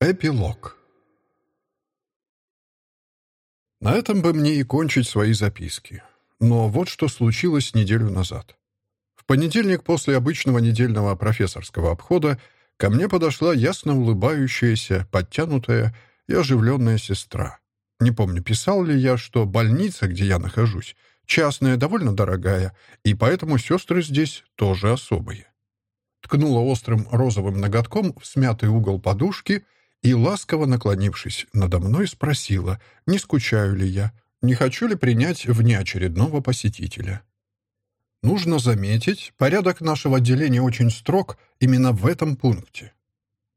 Эпилог На этом бы мне и кончить свои записки. Но вот что случилось неделю назад. В понедельник после обычного недельного профессорского обхода ко мне подошла ясно улыбающаяся, подтянутая и оживленная сестра. Не помню, писал ли я, что больница, где я нахожусь, частная, довольно дорогая, и поэтому сестры здесь тоже особые. Ткнула острым розовым ноготком в смятый угол подушки — и, ласково наклонившись надо мной, спросила, не скучаю ли я, не хочу ли принять внеочередного посетителя. Нужно заметить, порядок нашего отделения очень строг именно в этом пункте.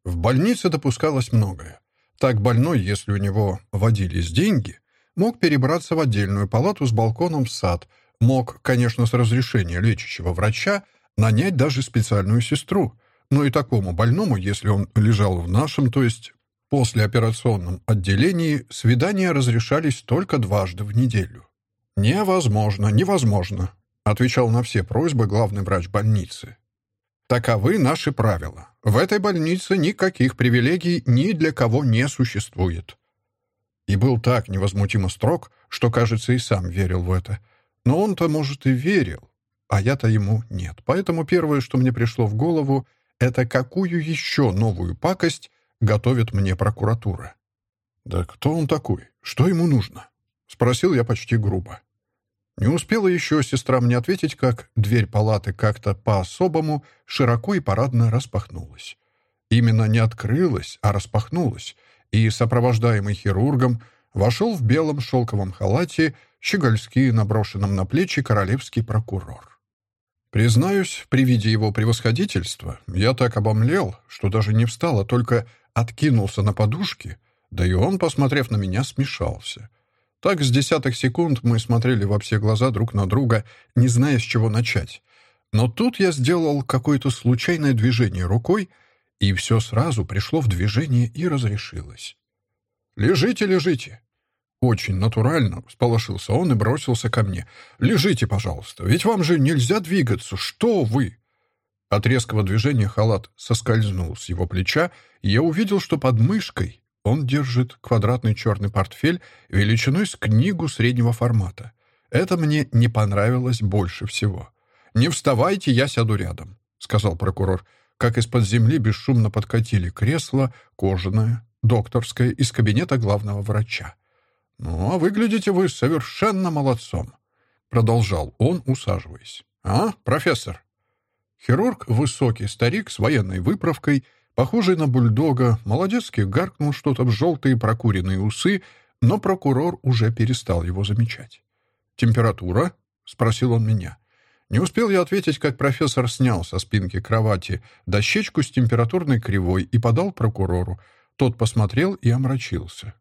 В больнице допускалось многое. Так больной, если у него водились деньги, мог перебраться в отдельную палату с балконом в сад, мог, конечно, с разрешения лечащего врача, нанять даже специальную сестру, но и такому больному, если он лежал в нашем, то есть послеоперационном отделении, свидания разрешались только дважды в неделю. «Невозможно, невозможно», — отвечал на все просьбы главный врач больницы. «Таковы наши правила. В этой больнице никаких привилегий ни для кого не существует». И был так невозмутимо строг, что, кажется, и сам верил в это. Но он-то, может, и верил, а я-то ему нет. Поэтому первое, что мне пришло в голову — это какую еще новую пакость готовит мне прокуратура? «Да кто он такой? Что ему нужно?» — спросил я почти грубо. Не успела еще сестра мне ответить, как дверь палаты как-то по-особому широко и парадно распахнулась. Именно не открылась, а распахнулась, и, сопровождаемый хирургом, вошел в белом шелковом халате, щегольски наброшенном на плечи королевский прокурор. Признаюсь, при виде его превосходительства я так обомлел, что даже не встал, а только откинулся на подушки, да и он, посмотрев на меня, смешался. Так с десятых секунд мы смотрели во все глаза друг на друга, не зная, с чего начать. Но тут я сделал какое-то случайное движение рукой, и все сразу пришло в движение и разрешилось. «Лежите, лежите!» Очень натурально всполошился он и бросился ко мне. «Лежите, пожалуйста, ведь вам же нельзя двигаться. Что вы?» От резкого движения халат соскользнул с его плеча, и я увидел, что под мышкой он держит квадратный черный портфель величиной с книгу среднего формата. Это мне не понравилось больше всего. «Не вставайте, я сяду рядом», — сказал прокурор, как из-под земли бесшумно подкатили кресло, кожаное, докторское, из кабинета главного врача. «Ну, а выглядите вы совершенно молодцом», — продолжал он, усаживаясь. «А, профессор?» Хирург, высокий старик с военной выправкой, похожий на бульдога, молодецкий гаркнул что-то в желтые прокуренные усы, но прокурор уже перестал его замечать. «Температура?» — спросил он меня. Не успел я ответить, как профессор снял со спинки кровати дощечку с температурной кривой и подал прокурору. Тот посмотрел и омрачился.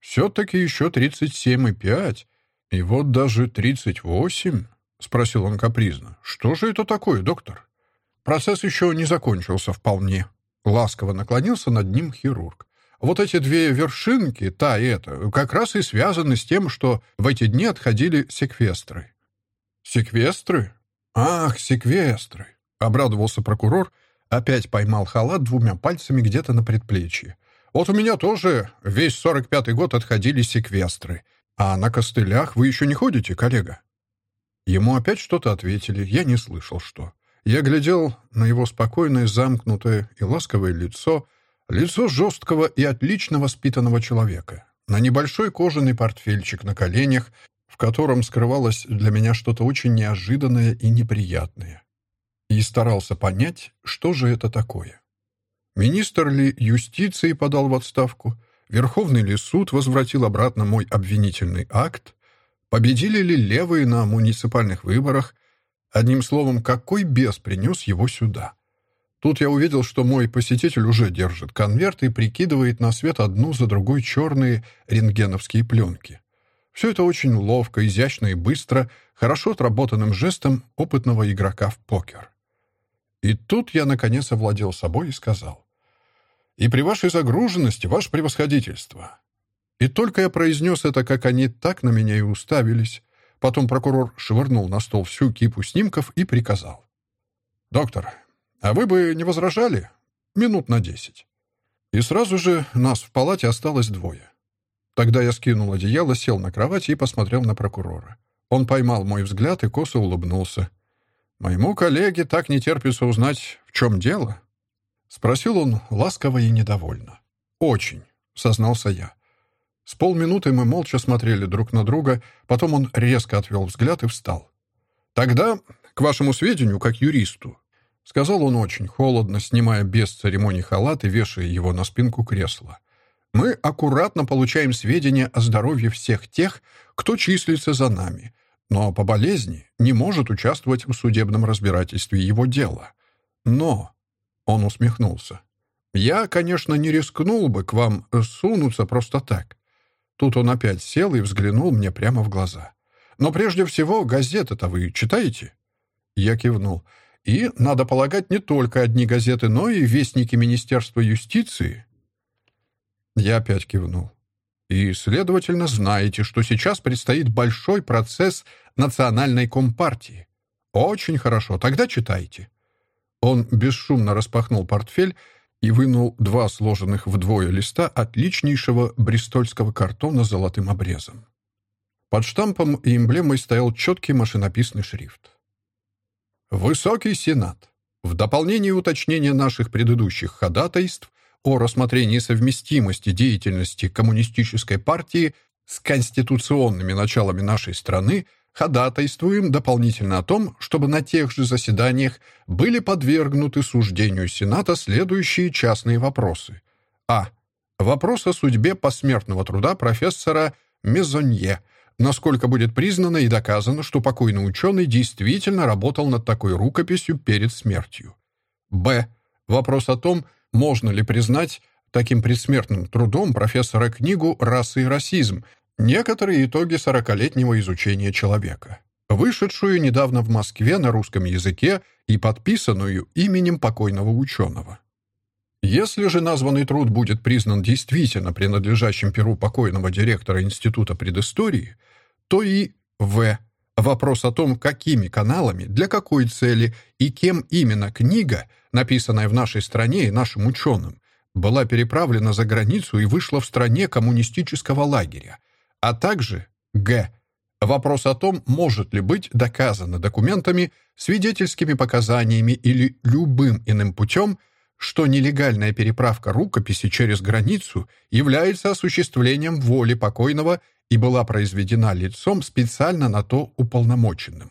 Все-таки еще тридцать семь и пять. И вот даже тридцать восемь. Спросил он капризно. Что же это такое, доктор? Процесс еще не закончился вполне. Ласково наклонился над ним хирург. Вот эти две вершинки, та и эта, как раз и связаны с тем, что в эти дни отходили секвестры. «Секвестры? Ах, секвестры!» — обрадовался прокурор, опять поймал халат двумя пальцами где-то на предплечье. Вот у меня тоже весь сорок пятый год отходили секвестры. А на костылях вы еще не ходите, коллега?» Ему опять что-то ответили, я не слышал, что. Я глядел на его спокойное, замкнутое и ласковое лицо, лицо жесткого и отлично воспитанного человека, на небольшой кожаный портфельчик на коленях, в котором скрывалось для меня что-то очень неожиданное и неприятное. И старался понять, что же это такое. Министр ли юстиции подал в отставку? Верховный ли суд возвратил обратно мой обвинительный акт? Победили ли левые на муниципальных выборах? Одним словом, какой бес принес его сюда? Тут я увидел, что мой посетитель уже держит конверт и прикидывает на свет одну за другой черные рентгеновские пленки. Все это очень ловко, изящно и быстро, хорошо отработанным жестом опытного игрока в покер. И тут я, наконец, овладел собой и сказал. «И при вашей загруженности, ваше превосходительство». И только я произнес это, как они так на меня и уставились. Потом прокурор швырнул на стол всю кипу снимков и приказал. «Доктор, а вы бы не возражали? Минут на десять». И сразу же нас в палате осталось двое. Тогда я скинул одеяло, сел на кровать и посмотрел на прокурора. Он поймал мой взгляд и косо улыбнулся. «Моему коллеге так не терпится узнать, в чем дело?» Спросил он ласково и недовольно. «Очень», — сознался я. С полминуты мы молча смотрели друг на друга, потом он резко отвел взгляд и встал. «Тогда, к вашему сведению, как юристу, — сказал он очень холодно, снимая без церемоний халат и вешая его на спинку кресла. «Мы аккуратно получаем сведения о здоровье всех тех, кто числится за нами, но по болезни не может участвовать в судебном разбирательстве его дела. Но...» — он усмехнулся. «Я, конечно, не рискнул бы к вам сунуться просто так». Тут он опять сел и взглянул мне прямо в глаза. «Но прежде всего, газеты-то вы читаете?» Я кивнул. И, надо полагать, не только одни газеты, но и вестники Министерства юстиции. Я опять кивнул. И, следовательно, знаете, что сейчас предстоит большой процесс национальной компартии. Очень хорошо, тогда читайте. Он бесшумно распахнул портфель и вынул два сложенных вдвое листа отличнейшего бристольского картона с золотым обрезом. Под штампом и эмблемой стоял четкий машинописный шрифт. Высокий Сенат. В дополнение уточнения наших предыдущих ходатайств о рассмотрении совместимости деятельности коммунистической партии с конституционными началами нашей страны ходатайствуем дополнительно о том, чтобы на тех же заседаниях были подвергнуты суждению Сената следующие частные вопросы. А. Вопрос о судьбе посмертного труда профессора Мезонье – насколько будет признано и доказано, что покойный ученый действительно работал над такой рукописью перед смертью. Б. Вопрос о том, можно ли признать таким предсмертным трудом профессора книгу «Раса и расизм», некоторые итоги сорокалетнего изучения человека, вышедшую недавно в Москве на русском языке и подписанную именем покойного ученого. Если же названный труд будет признан действительно принадлежащим перу покойного директора Института предыстории – то и В. Вопрос о том, какими каналами, для какой цели и кем именно книга, написанная в нашей стране и нашим ученым, была переправлена за границу и вышла в стране коммунистического лагеря, а также Г. Вопрос о том, может ли быть доказано документами, свидетельскими показаниями или любым иным путем, что нелегальная переправка рукописи через границу является осуществлением воли покойного и была произведена лицом специально на то уполномоченным.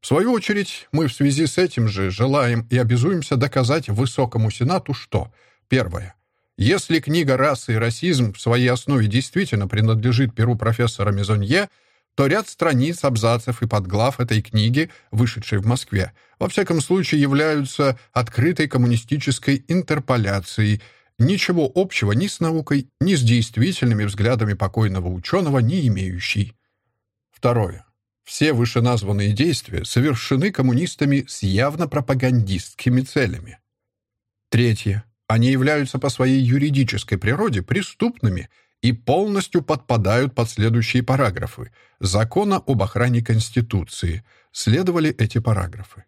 В свою очередь, мы в связи с этим же желаем и обязуемся доказать Высокому Сенату, что, первое, если книга «Раса и расизм» в своей основе действительно принадлежит перу профессора Мезонье, то ряд страниц, абзацев и подглав этой книги, вышедшей в Москве, во всяком случае являются открытой коммунистической интерполяцией – ничего общего ни с наукой, ни с действительными взглядами покойного ученого не имеющий. Второе. Все вышеназванные действия совершены коммунистами с явно пропагандистскими целями. Третье. Они являются по своей юридической природе преступными и полностью подпадают под следующие параграфы Закона об охране Конституции. Следовали эти параграфы.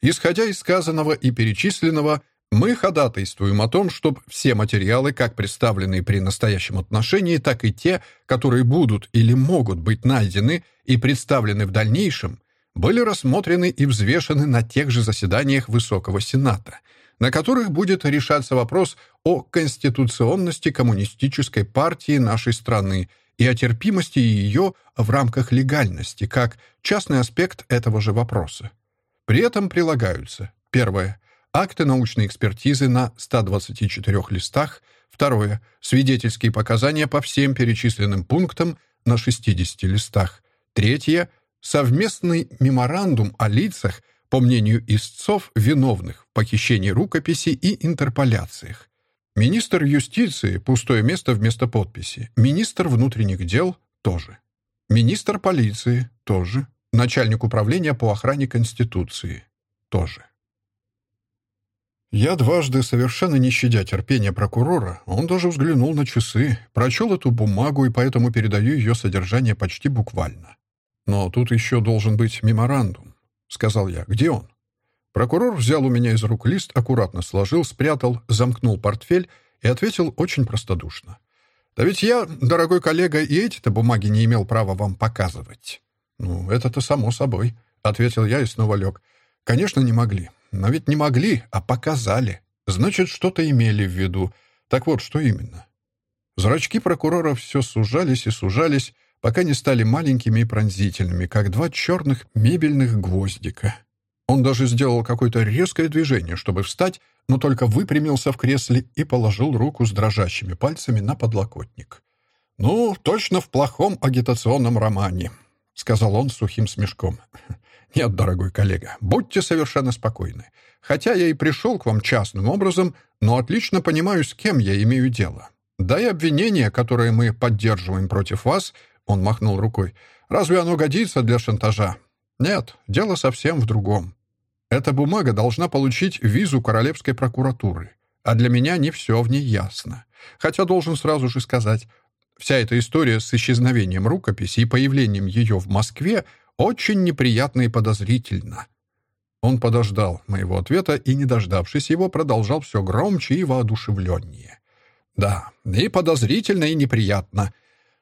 Исходя из сказанного и перечисленного, мы ходатайствуем о том, чтобы все материалы, как представленные при настоящем отношении, так и те, которые будут или могут быть найдены и представлены в дальнейшем, были рассмотрены и взвешены на тех же заседаниях Высокого Сената, на которых будет решаться вопрос о конституционности коммунистической партии нашей страны и о терпимости ее в рамках легальности, как частный аспект этого же вопроса. При этом прилагаются Первое акты научной экспертизы на 124 листах, второе — свидетельские показания по всем перечисленным пунктам на 60 листах, третье — совместный меморандум о лицах, по мнению истцов, виновных в похищении рукописи и интерполяциях. Министр юстиции — пустое место вместо подписи. Министр внутренних дел — тоже. Министр полиции — тоже. Начальник управления по охране Конституции — тоже. Я дважды, совершенно не щадя терпения прокурора, он даже взглянул на часы, прочел эту бумагу и поэтому передаю ее содержание почти буквально. «Но тут еще должен быть меморандум», — сказал я. «Где он?» Прокурор взял у меня из рук лист, аккуратно сложил, спрятал, замкнул портфель и ответил очень простодушно. «Да ведь я, дорогой коллега, и эти-то бумаги не имел права вам показывать». «Ну, это-то само собой», — ответил я и снова лег. «Конечно, не могли. Но ведь не могли, а показали. Значит, что-то имели в виду. Так вот, что именно?» Зрачки прокурора все сужались и сужались, пока не стали маленькими и пронзительными, как два черных мебельных гвоздика. Он даже сделал какое-то резкое движение, чтобы встать, но только выпрямился в кресле и положил руку с дрожащими пальцами на подлокотник. «Ну, точно в плохом агитационном романе», — сказал он сухим смешком. «Нет, дорогой коллега, будьте совершенно спокойны. Хотя я и пришел к вам частным образом, но отлично понимаю, с кем я имею дело. Да и обвинение, которое мы поддерживаем против вас, он махнул рукой. «Разве оно годится для шантажа?» «Нет, дело совсем в другом. Эта бумага должна получить визу Королевской прокуратуры. А для меня не все в ней ясно. Хотя должен сразу же сказать, вся эта история с исчезновением рукописи и появлением ее в Москве очень неприятна и подозрительна». Он подождал моего ответа и, не дождавшись его, продолжал все громче и воодушевленнее. «Да, и подозрительно, и неприятно.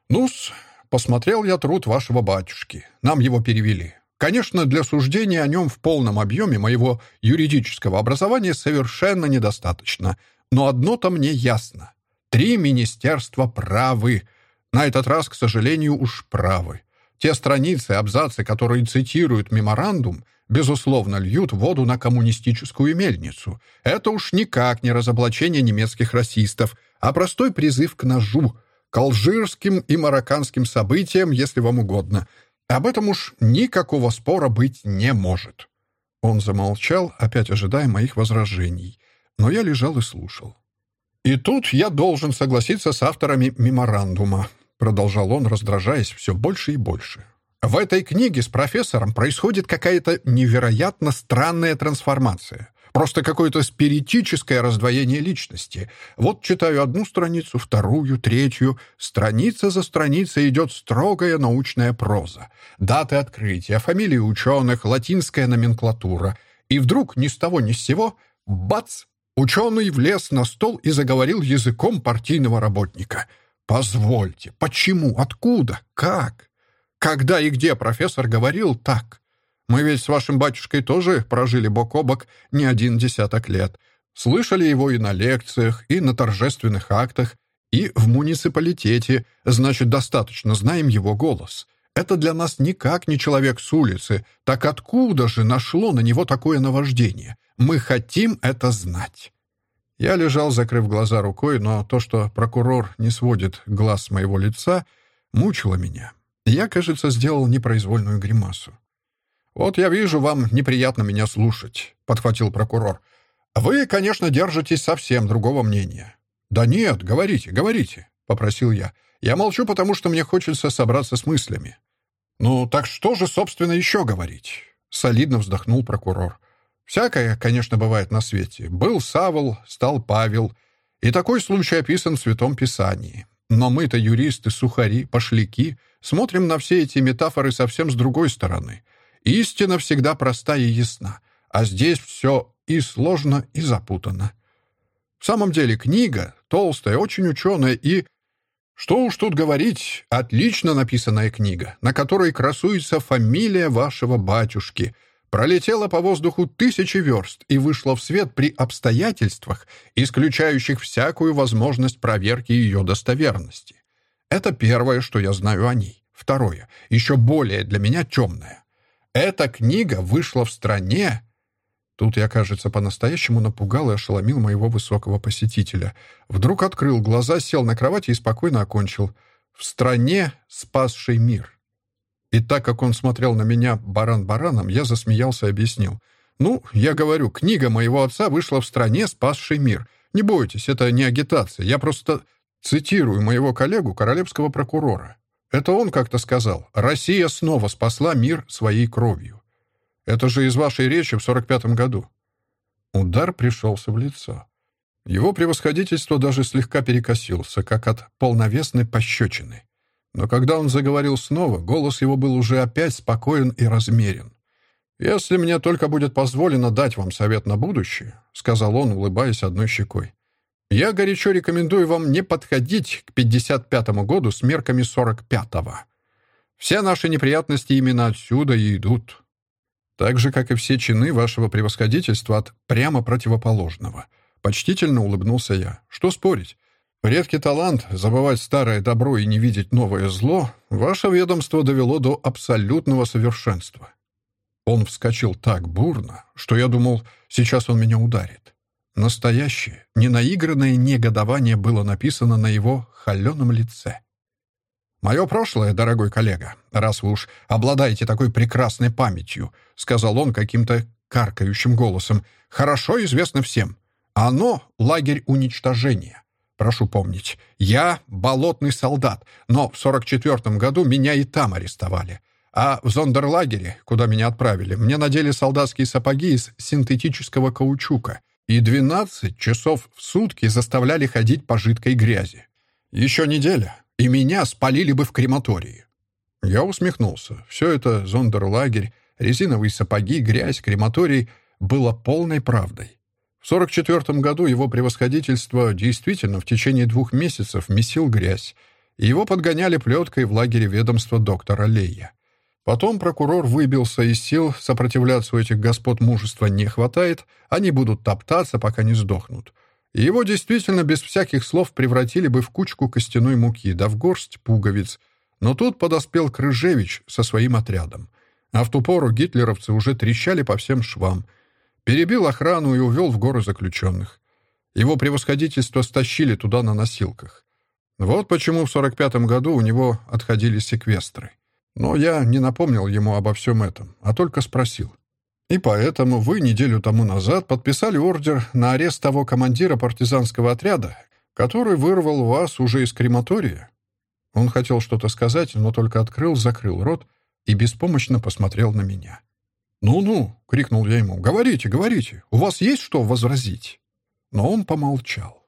Ну-с, Посмотрел я труд вашего батюшки. Нам его перевели. Конечно, для суждения о нем в полном объеме моего юридического образования совершенно недостаточно. Но одно-то мне ясно. Три министерства правы. На этот раз, к сожалению, уж правы. Те страницы, абзацы, которые цитируют меморандум, безусловно, льют воду на коммунистическую мельницу. Это уж никак не разоблачение немецких расистов, а простой призыв к ножу — к алжирским и марокканским событиям, если вам угодно. Об этом уж никакого спора быть не может». Он замолчал, опять ожидая моих возражений, но я лежал и слушал. «И тут я должен согласиться с авторами меморандума», продолжал он, раздражаясь все больше и больше. «В этой книге с профессором происходит какая-то невероятно странная трансформация. Просто какое-то спиритическое раздвоение личности. Вот читаю одну страницу, вторую, третью. Страница за страницей идет строгая научная проза. Даты открытия, фамилии ученых, латинская номенклатура. И вдруг ни с того ни с сего — бац! Ученый влез на стол и заговорил языком партийного работника. «Позвольте, почему, откуда, как?» Когда и где профессор говорил так? Мы ведь с вашим батюшкой тоже прожили бок о бок не один десяток лет. Слышали его и на лекциях, и на торжественных актах, и в муниципалитете, значит, достаточно знаем его голос. Это для нас никак не человек с улицы. Так откуда же нашло на него такое наваждение? Мы хотим это знать». Я лежал, закрыв глаза рукой, но то, что прокурор не сводит глаз с моего лица, мучило меня. Я, кажется, сделал непроизвольную гримасу. «Вот я вижу, вам неприятно меня слушать», — подхватил прокурор. «Вы, конечно, держитесь совсем другого мнения». «Да нет, говорите, говорите», — попросил я. «Я молчу, потому что мне хочется собраться с мыслями». «Ну, так что же, собственно, еще говорить?» — солидно вздохнул прокурор. «Всякое, конечно, бывает на свете. Был Савол, стал Павел. И такой случай описан в Святом Писании. Но мы-то, юристы, сухари, пошляки, смотрим на все эти метафоры совсем с другой стороны — Истина всегда проста и ясна, а здесь все и сложно, и запутано. В самом деле книга толстая, очень ученая и... Что уж тут говорить, отлично написанная книга, на которой красуется фамилия вашего батюшки, пролетела по воздуху тысячи верст и вышла в свет при обстоятельствах, исключающих всякую возможность проверки ее достоверности. Это первое, что я знаю о ней. Второе, еще более для меня темное. Эта книга вышла в стране...» Тут я, кажется, по-настоящему напугал и ошеломил моего высокого посетителя. Вдруг открыл глаза, сел на кровати и спокойно окончил. «В стране, спасшей мир». И так как он смотрел на меня баран бараном, я засмеялся и объяснил. «Ну, я говорю, книга моего отца вышла в стране, спасшей мир. Не бойтесь, это не агитация. Я просто цитирую моего коллегу, королевского прокурора. Это он как-то сказал. Россия снова спасла мир своей кровью. Это же из вашей речи в 45-м году. Удар пришелся в лицо. Его превосходительство даже слегка перекосился, как от полновесной пощечины. Но когда он заговорил снова, голос его был уже опять спокоен и размерен. «Если мне только будет позволено дать вам совет на будущее», — сказал он, улыбаясь одной щекой, «я горячо рекомендую вам не подходить к 55-му году с мерками 45-го. Все наши неприятности именно отсюда и идут. Так же, как и все чины вашего превосходительства от прямо противоположного». Почтительно улыбнулся я. «Что спорить? Редкий талант — забывать старое добро и не видеть новое зло — ваше ведомство довело до абсолютного совершенства. Он вскочил так бурно, что я думал, сейчас он меня ударит. Настоящее, ненаигранное негодование было написано на его холеном лице. «Мое прошлое, дорогой коллега, раз вы уж обладаете такой прекрасной памятью», сказал он каким-то каркающим голосом, «хорошо известно всем. Оно — лагерь уничтожения. Прошу помнить, я — болотный солдат, но в 44-м году меня и там арестовали. А в зондерлагере, куда меня отправили, мне надели солдатские сапоги из синтетического каучука и 12 часов в сутки заставляли ходить по жидкой грязи. Еще неделя, и меня спалили бы в крематории. Я усмехнулся. Все это зондерлагерь, резиновые сапоги, грязь, крематорий было полной правдой. В 44 году его превосходительство действительно в течение двух месяцев месил грязь, и его подгоняли плеткой в лагере ведомства доктора Лея. Потом прокурор выбился из сил, сопротивляться у этих господ мужества не хватает, они будут топтаться, пока не сдохнут. И его действительно без всяких слов превратили бы в кучку костяной муки, да в горсть пуговиц. Но тут подоспел Крыжевич со своим отрядом. А в ту пору гитлеровцы уже трещали по всем швам. Перебил охрану и увел в горы заключенных. Его превосходительство стащили туда на носилках. Вот почему в 45 году у него отходили секвестры. Но я не напомнил ему обо всем этом, а только спросил. И поэтому вы неделю тому назад подписали ордер на арест того командира партизанского отряда, который вырвал вас уже из крематория? Он хотел что-то сказать, но только открыл, закрыл рот и беспомощно посмотрел на меня. «Ну-ну», — крикнул я ему, — «говорите, говорите, у вас есть что возразить?» Но он помолчал.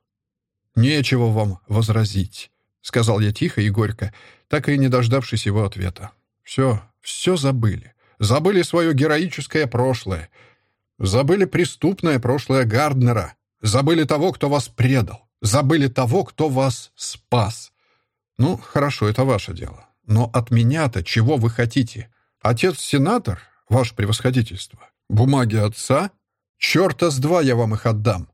«Нечего вам возразить», — сказал я тихо и горько, так и не дождавшись его ответа. Все, все забыли. Забыли свое героическое прошлое. Забыли преступное прошлое Гарднера. Забыли того, кто вас предал. Забыли того, кто вас спас. Ну, хорошо, это ваше дело. Но от меня-то чего вы хотите? Отец-сенатор, ваше превосходительство, бумаги отца? Черта с два я вам их отдам.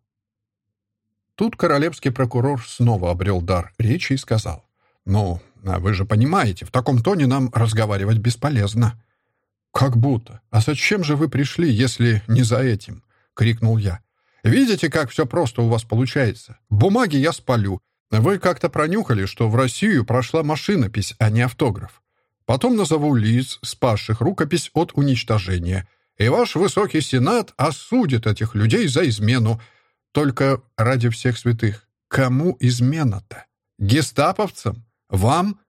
Тут королевский прокурор снова обрел дар речи и сказал. «Ну, а вы же понимаете, в таком тоне нам разговаривать бесполезно». «Как будто. А зачем же вы пришли, если не за этим?» — крикнул я. «Видите, как все просто у вас получается? Бумаги я спалю. Вы как-то пронюхали, что в Россию прошла машинопись, а не автограф. Потом назову лиц, спасших рукопись от уничтожения. И ваш высокий сенат осудит этих людей за измену. Только ради всех святых, кому измена-то? Гестаповцам? Вам?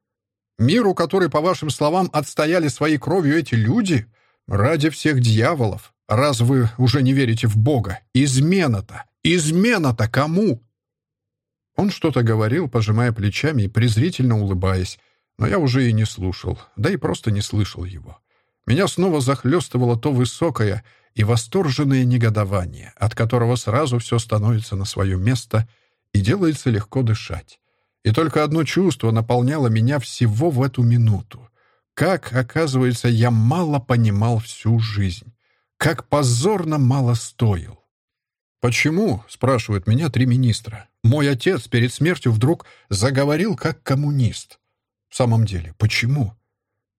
Миру, который, по вашим словам, отстояли своей кровью эти люди? Ради всех дьяволов? Раз вы уже не верите в Бога? Измена-то! Измена-то кому?» Он что-то говорил, пожимая плечами и презрительно улыбаясь, но я уже и не слушал, да и просто не слышал его. Меня снова захлестывало то высокое и восторженное негодование, от которого сразу все становится на свое место и делается легко дышать. И только одно чувство наполняло меня всего в эту минуту. Как, оказывается, я мало понимал всю жизнь. Как позорно мало стоил. «Почему?» — спрашивают меня три министра. «Мой отец перед смертью вдруг заговорил как коммунист». В самом деле, почему?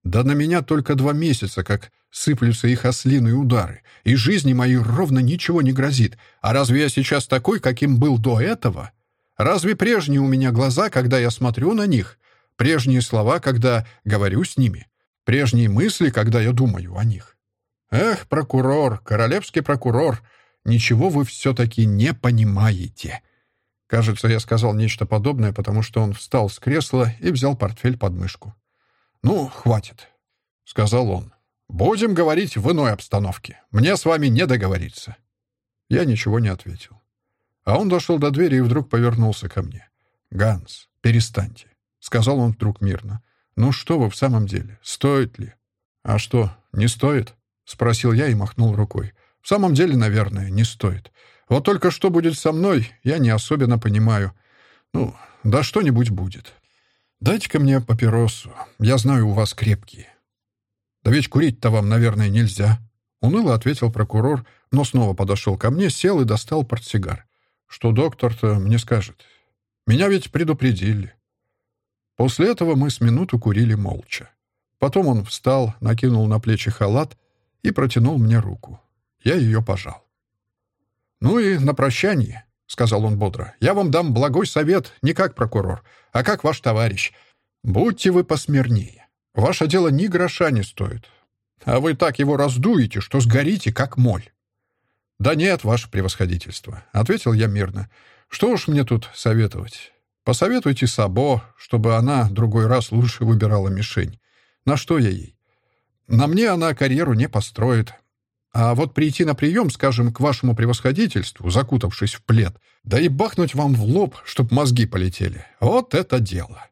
Да на меня только два месяца, как сыплются их ослиные удары, и жизни моей ровно ничего не грозит. А разве я сейчас такой, каким был до этого?» Разве прежние у меня глаза, когда я смотрю на них? Прежние слова, когда говорю с ними? Прежние мысли, когда я думаю о них? Эх, прокурор, королевский прокурор, ничего вы все-таки не понимаете. Кажется, я сказал нечто подобное, потому что он встал с кресла и взял портфель под мышку. «Ну, хватит», — сказал он. «Будем говорить в иной обстановке. Мне с вами не договориться». Я ничего не ответил. А он дошел до двери и вдруг повернулся ко мне. «Ганс, перестаньте», — сказал он вдруг мирно. «Ну что вы в самом деле? Стоит ли?» «А что, не стоит?» — Спросил я и махнул рукой. В самом деле, наверное, не стоит. Вот только что будет со мной, я не особенно понимаю. Ну, да что-нибудь будет. Дайте-ка мне папиросу. Я знаю, у вас крепкие. Да ведь курить-то вам, наверное, нельзя. Уныло ответил прокурор, но снова подошел ко мне, сел и достал портсигар. Что доктор-то мне скажет? Меня ведь предупредили. После этого мы с минуту курили молча. Потом он встал, накинул на плечи халат и протянул мне руку. Я ее пожал. «Ну и на прощание», — сказал он бодро, — «я вам дам благой совет не как прокурор, а как ваш товарищ. Будьте вы посмирнее. Ваше дело ни гроша не стоит. А вы так его раздуете, что сгорите, как моль». «Да нет, ваше превосходительство», — ответил я мирно. «Что уж мне тут советовать? Посоветуйте Сабо, чтобы она другой раз лучше выбирала мишень. На что я ей? На мне она карьеру не построит. А вот прийти на прием, скажем, к вашему превосходительству, закутавшись в плед, да и бахнуть вам в лоб, чтоб мозги полетели. Вот это дело!»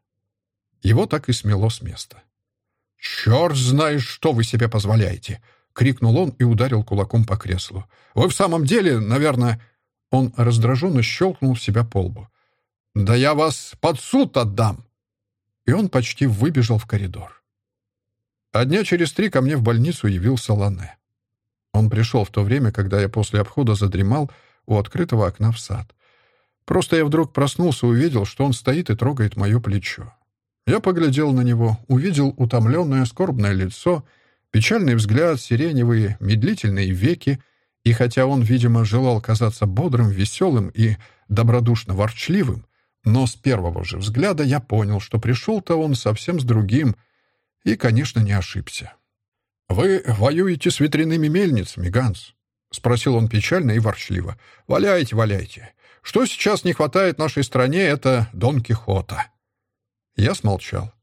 Его так и смело с места. «Черт знает, что вы себе позволяете!» — крикнул он и ударил кулаком по креслу. «Вы в самом деле, наверное...» Он раздраженно щелкнул себя по лбу. «Да я вас под суд отдам!» И он почти выбежал в коридор. А дня через три ко мне в больницу явился Лане. Он пришел в то время, когда я после обхода задремал у открытого окна в сад. Просто я вдруг проснулся и увидел, что он стоит и трогает мое плечо. Я поглядел на него, увидел утомленное, скорбное лицо, печальный взгляд, сиреневые, медлительные веки, и хотя он, видимо, желал казаться бодрым, веселым и добродушно ворчливым, но с первого же взгляда я понял, что пришел-то он совсем с другим, и, конечно, не ошибся. «Вы воюете с ветряными мельницами, Ганс?» — спросил он печально и ворчливо. «Валяйте, валяйте. Что сейчас не хватает нашей стране, это Дон Кихота». Я смолчал.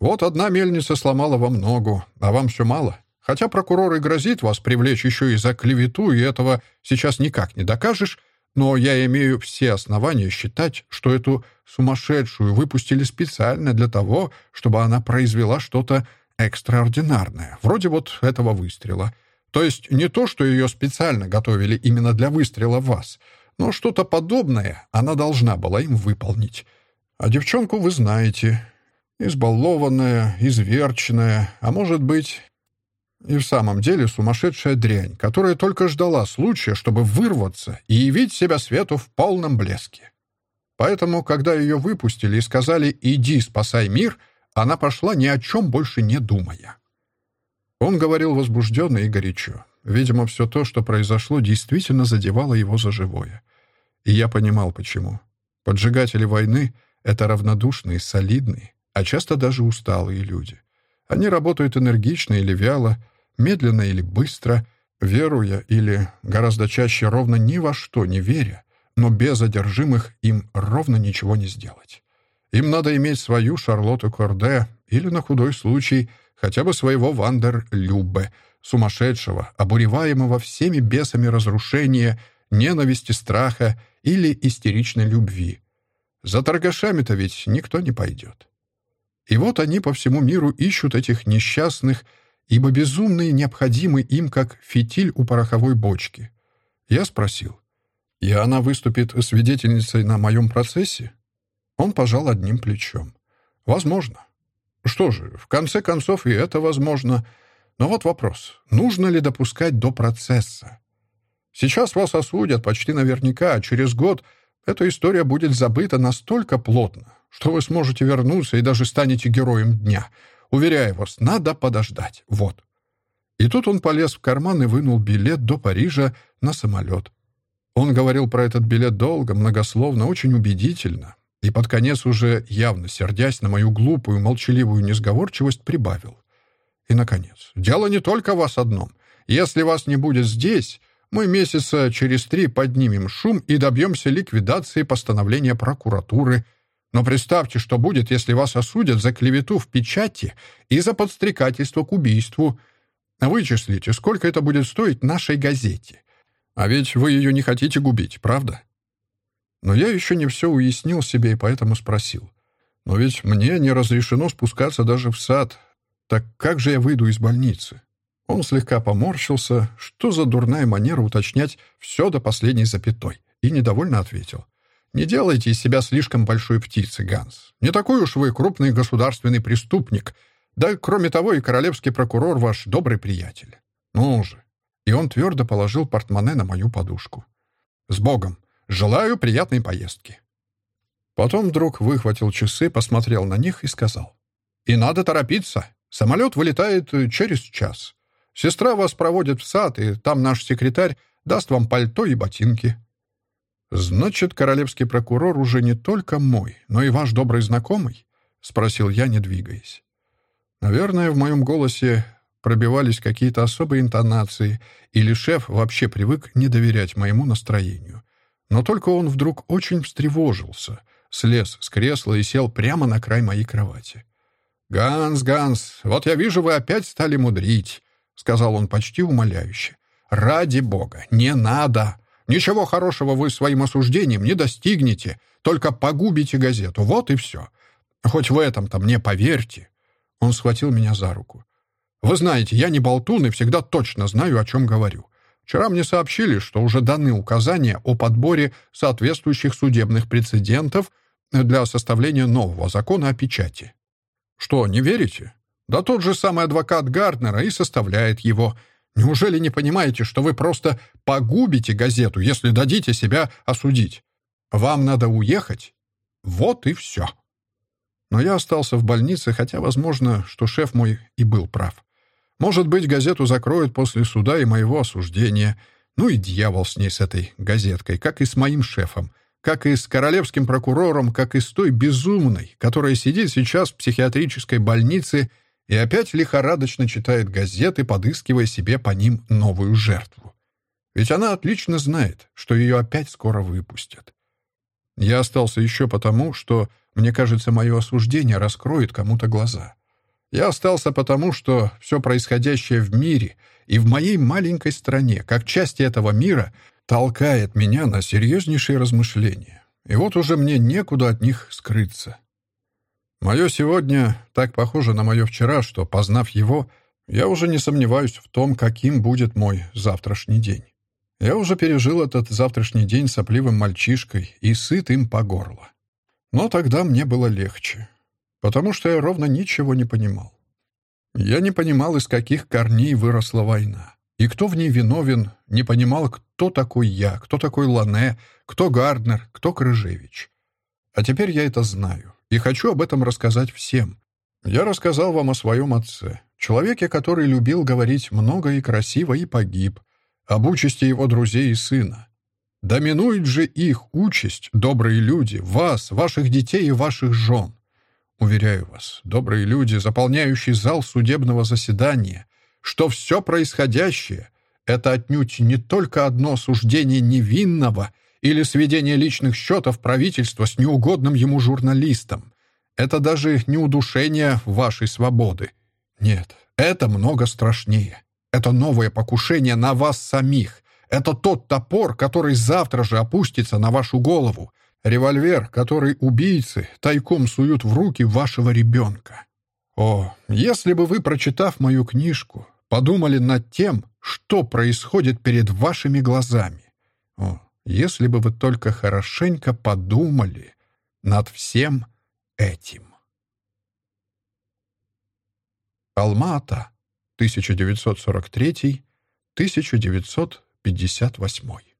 «Вот одна мельница сломала вам ногу, а вам все мало. Хотя прокурор и грозит вас привлечь еще и за клевету, и этого сейчас никак не докажешь, но я имею все основания считать, что эту сумасшедшую выпустили специально для того, чтобы она произвела что-то экстраординарное, вроде вот этого выстрела. То есть не то, что ее специально готовили именно для выстрела в вас, но что-то подобное она должна была им выполнить. А девчонку вы знаете. Избалованная, изверченная, а может быть... И в самом деле сумасшедшая дрянь, которая только ждала случая, чтобы вырваться и явить себя свету в полном блеске. Поэтому, когда ее выпустили и сказали «иди, спасай мир», она пошла ни о чем больше не думая. Он говорил возбужденно и горячо. Видимо, все то, что произошло, действительно задевало его за живое. И я понимал, почему. Поджигатели войны это равнодушные, солидные, а часто даже усталые люди. Они работают энергично или вяло, медленно или быстро, веруя или гораздо чаще ровно ни во что не веря, но без одержимых им ровно ничего не сделать. Им надо иметь свою Шарлотту Корде или, на худой случай, хотя бы своего Вандер Любе, сумасшедшего, обуреваемого всеми бесами разрушения, ненависти, страха или истеричной любви, за торгашами-то ведь никто не пойдет. И вот они по всему миру ищут этих несчастных, ибо безумные необходимы им, как фитиль у пороховой бочки. Я спросил, и она выступит свидетельницей на моем процессе? Он пожал одним плечом. Возможно. Что же, в конце концов и это возможно. Но вот вопрос, нужно ли допускать до процесса? Сейчас вас осудят почти наверняка, а через год эта история будет забыта настолько плотно, что вы сможете вернуться и даже станете героем дня. Уверяю вас, надо подождать. Вот». И тут он полез в карман и вынул билет до Парижа на самолет. Он говорил про этот билет долго, многословно, очень убедительно. И под конец, уже явно сердясь на мою глупую, молчаливую несговорчивость, прибавил. И, наконец, дело не только в вас одном. Если вас не будет здесь, мы месяца через три поднимем шум и добьемся ликвидации постановления прокуратуры. Но представьте, что будет, если вас осудят за клевету в печати и за подстрекательство к убийству. Вычислите, сколько это будет стоить нашей газете. А ведь вы ее не хотите губить, правда? Но я еще не все уяснил себе и поэтому спросил. Но ведь мне не разрешено спускаться даже в сад. Так как же я выйду из больницы? Он слегка поморщился, что за дурная манера уточнять все до последней запятой, и недовольно ответил. «Не делайте из себя слишком большой птицы, Ганс. Не такой уж вы крупный государственный преступник. Да, кроме того, и королевский прокурор ваш добрый приятель. Ну же». И он твердо положил портмоне на мою подушку. «С Богом! Желаю приятной поездки!» Потом вдруг выхватил часы, посмотрел на них и сказал. «И надо торопиться. Самолет вылетает через час. Сестра вас проводит в сад, и там наш секретарь даст вам пальто и ботинки». «Значит, королевский прокурор уже не только мой, но и ваш добрый знакомый?» — спросил я, не двигаясь. Наверное, в моем голосе пробивались какие-то особые интонации, или шеф вообще привык не доверять моему настроению. Но только он вдруг очень встревожился, слез с кресла и сел прямо на край моей кровати. «Ганс, Ганс, вот я вижу, вы опять стали мудрить», — сказал он почти умоляюще. «Ради бога, не надо! Ничего хорошего вы своим осуждением не достигнете, только погубите газету, вот и все. Хоть в этом-то мне поверьте». Он схватил меня за руку. «Вы знаете, я не болтун и всегда точно знаю, о чем говорю. Вчера мне сообщили, что уже даны указания о подборе соответствующих судебных прецедентов для составления нового закона о печати. Что, не верите? Да тот же самый адвокат Гарднера и составляет его. Неужели не понимаете, что вы просто погубите газету, если дадите себя осудить? Вам надо уехать? Вот и все. Но я остался в больнице, хотя, возможно, что шеф мой и был прав. Может быть, газету закроют после суда и моего осуждения. Ну и дьявол с ней, с этой газеткой, как и с моим шефом — как и с королевским прокурором, как и с той безумной, которая сидит сейчас в психиатрической больнице и опять лихорадочно читает газеты, подыскивая себе по ним новую жертву. Ведь она отлично знает, что ее опять скоро выпустят. Я остался еще потому, что, мне кажется, мое осуждение раскроет кому-то глаза. Я остался потому, что все происходящее в мире и в моей маленькой стране, как части этого мира, толкает меня на серьезнейшие размышления. И вот уже мне некуда от них скрыться. Мое сегодня так похоже на мое вчера, что, познав его, я уже не сомневаюсь в том, каким будет мой завтрашний день. Я уже пережил этот завтрашний день сопливым мальчишкой и сыт им по горло. Но тогда мне было легче, потому что я ровно ничего не понимал. Я не понимал, из каких корней выросла война. И кто в ней виновен, не понимал, кто такой я, кто такой Лане, кто Гарднер, кто Крыжевич. А теперь я это знаю и хочу об этом рассказать всем. Я рассказал вам о своем отце, человеке, который любил говорить много и красиво и погиб, об участи его друзей и сына. Доминует же их участь, добрые люди, вас, ваших детей и ваших жен. Уверяю вас, добрые люди, заполняющие зал судебного заседания, что все происходящее — это отнюдь не только одно суждение невинного или сведение личных счетов правительства с неугодным ему журналистом. Это даже не удушение вашей свободы. Нет, это много страшнее. Это новое покушение на вас самих. Это тот топор, который завтра же опустится на вашу голову. Револьвер, который убийцы тайком суют в руки вашего ребенка. О, если бы вы, прочитав мою книжку, подумали над тем, что происходит перед вашими глазами. О, если бы вы только хорошенько подумали над всем этим. Алма-Ата, 1943-1958